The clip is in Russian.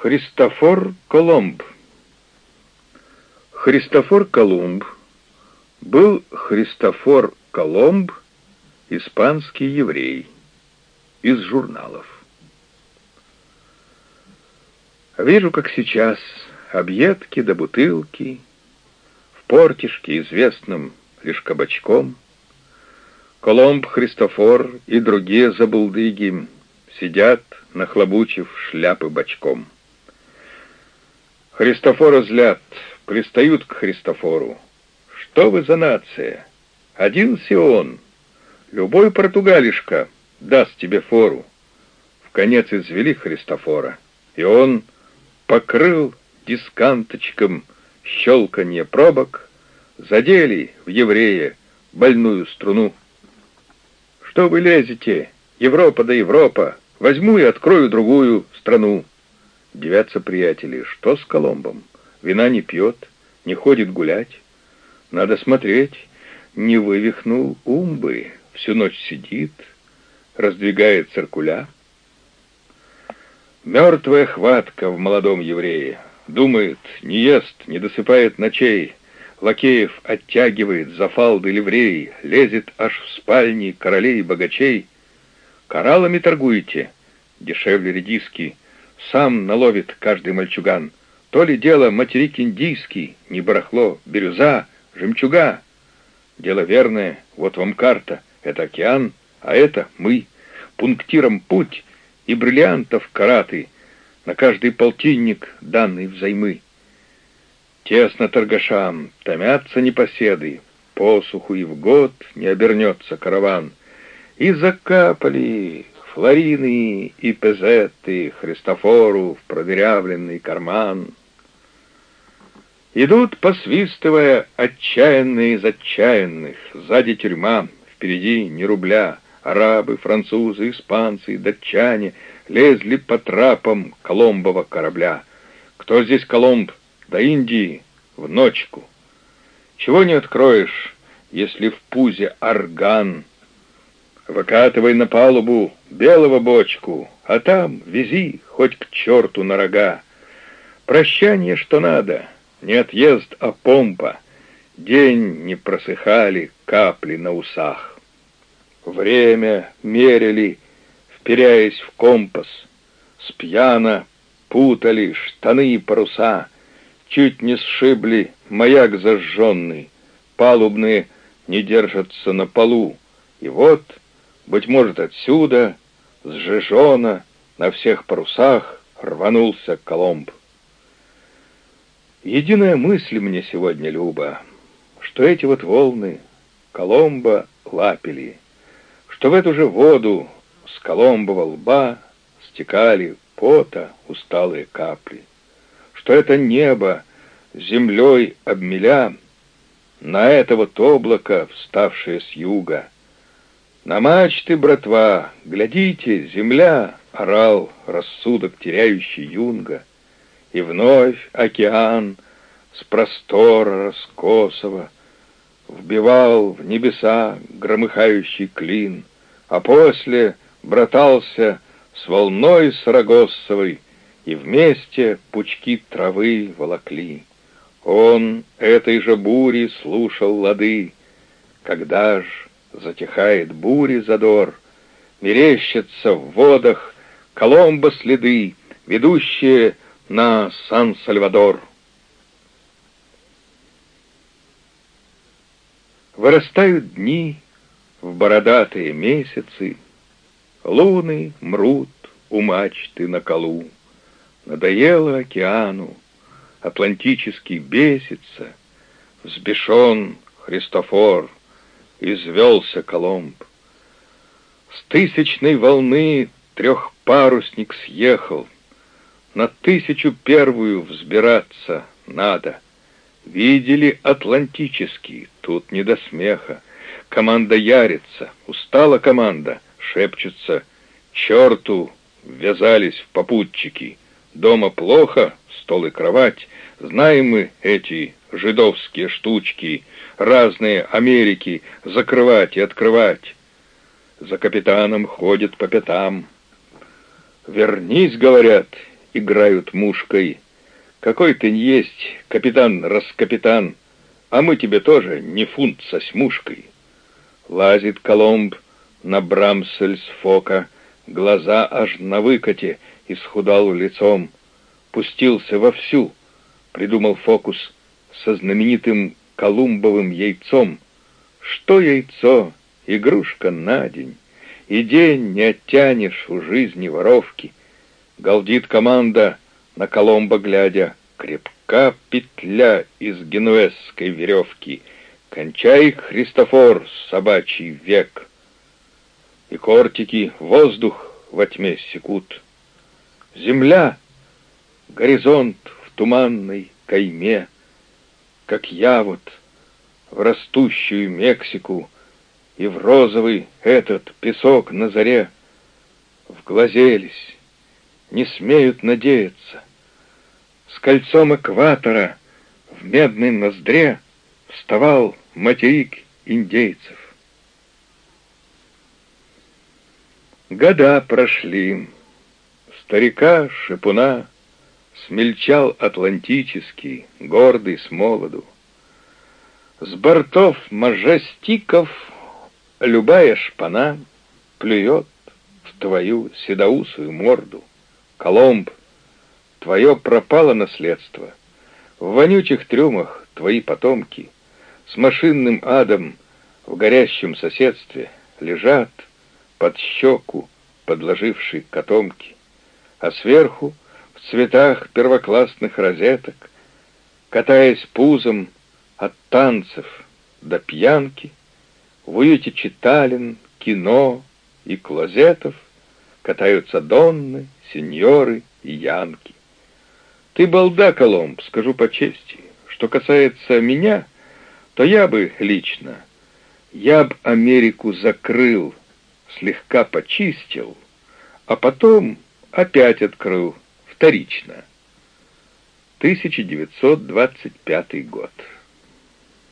Христофор Колумб Христофор Колумб был Христофор Колумб, испанский еврей, из журналов. Вижу, как сейчас, объедки да бутылки, в портишке, известном лишь кабачком, Коломб, Христофор и другие забулдыги сидят, нахлобучив шляпы бочком. Христофора злят, пристают к Христофору. Что вы за нация? Один Сион. Любой португалишка даст тебе фору. В конец извели Христофора, и он покрыл дисканточком щелканье пробок, задели в еврея больную струну. Что вы лезете? Европа да Европа. Возьму и открою другую страну. Девятся приятели. Что с Коломбом? Вина не пьет, не ходит гулять. Надо смотреть. Не вывихнул ум бы. Всю ночь сидит, раздвигает циркуля. Мертвая хватка в молодом еврее. Думает, не ест, не досыпает ночей. Лакеев оттягивает за фалды ливреи, лезет аж в спальни королей и богачей. Кораллами торгуете, дешевле редиски, сам наловит каждый мальчуган. То ли дело материк индийский, не барахло, бирюза, жемчуга. Дело верное, вот вам карта, это океан, а это мы. Пунктиром путь, и бриллиантов караты, на каждый полтинник данный взаймы. Тесно торгашам, томятся непоседы, посуху и в год не обернется караван. И закапали флорины и пезеты Христофору в продырявленный карман. Идут, посвистывая, отчаянные из отчаянных, сзади тюрьма, впереди не рубля — Арабы, французы, испанцы, датчане лезли по трапам Коломбова корабля. Кто здесь Коломб? До Индии, в ночку. Чего не откроешь, если в пузе орган? Выкатывай на палубу белого бочку, а там вези хоть к черту на рога. Прощание, что надо, не отъезд, а помпа. День не просыхали капли на усах. Время мерили, вперяясь в компас. Спьяно путали штаны и паруса, Чуть не сшибли маяк зажженный, Палубные не держатся на полу. И вот, быть может, отсюда, с Жижона, на всех парусах рванулся Коломб. Единая мысль мне сегодня, Люба, что эти вот волны Коломба лапили — что в эту же воду с Коломбова лба стекали пота усталые капли, что это небо землей обмеля на это вот облако, вставшее с юга. На мачты, братва, глядите, земля, орал рассудок теряющий юнга, и вновь океан с простора раскосого вбивал в небеса громыхающий клин, а после братался с волной сарагоссовой, и вместе пучки травы волокли. Он этой же бури слушал лады, когда ж затихает бури задор, мерещатся в водах Коломбо следы, ведущие на Сан-Сальвадор. Вырастают дни в бородатые месяцы, Луны мрут у мачты на колу. Надоело океану, Атлантический бесится, Взбешен Христофор, Извелся Коломб. С тысячной волны трехпарусник съехал, На тысячу первую взбираться надо — Видели Атлантический, тут не до смеха. Команда ярится, устала команда, шепчутся. Черту ввязались в попутчики. Дома плохо, стол и кровать. Знаем мы эти жидовские штучки, разные Америки, закрывать и открывать. За капитаном ходят по пятам. «Вернись», — говорят, — играют мушкой. Какой ты есть, капитан-раскапитан, а мы тебе тоже не фунт со смушкой. Лазит Коломб на Брамсель с фока, глаза аж на выкате, исхудал лицом. Пустился вовсю, придумал фокус со знаменитым колумбовым яйцом. Что яйцо? Игрушка на день. И день не оттянешь у жизни воровки. Галдит команда, на Коломбо глядя. Крепка петля из генуэзской веревки. Кончай, Христофор, собачий век. И кортики воздух во тьме секут. Земля, горизонт в туманной кайме, Как я вот в растущую Мексику И в розовый этот песок на заре Вглазелись, не смеют надеяться. С кольцом экватора в медной ноздре Вставал материк индейцев. Года прошли, старика шипуна Смельчал атлантический, гордый с молоду. С бортов мажестиков любая шпана Плюет в твою седоусую морду. Коломб, твое пропало наследство. В вонючих трюмах твои потомки С машинным адом в горящем соседстве Лежат, под щеку, подложивший котомки, а сверху, цветах первоклассных розеток, катаясь пузом от танцев до пьянки, в уюте читален, кино и клозетов катаются донны, сеньоры и янки. Ты балда, Коломб, скажу по чести. Что касается меня, то я бы лично, я б Америку закрыл, слегка почистил, а потом опять открыл вторично. 1925 год.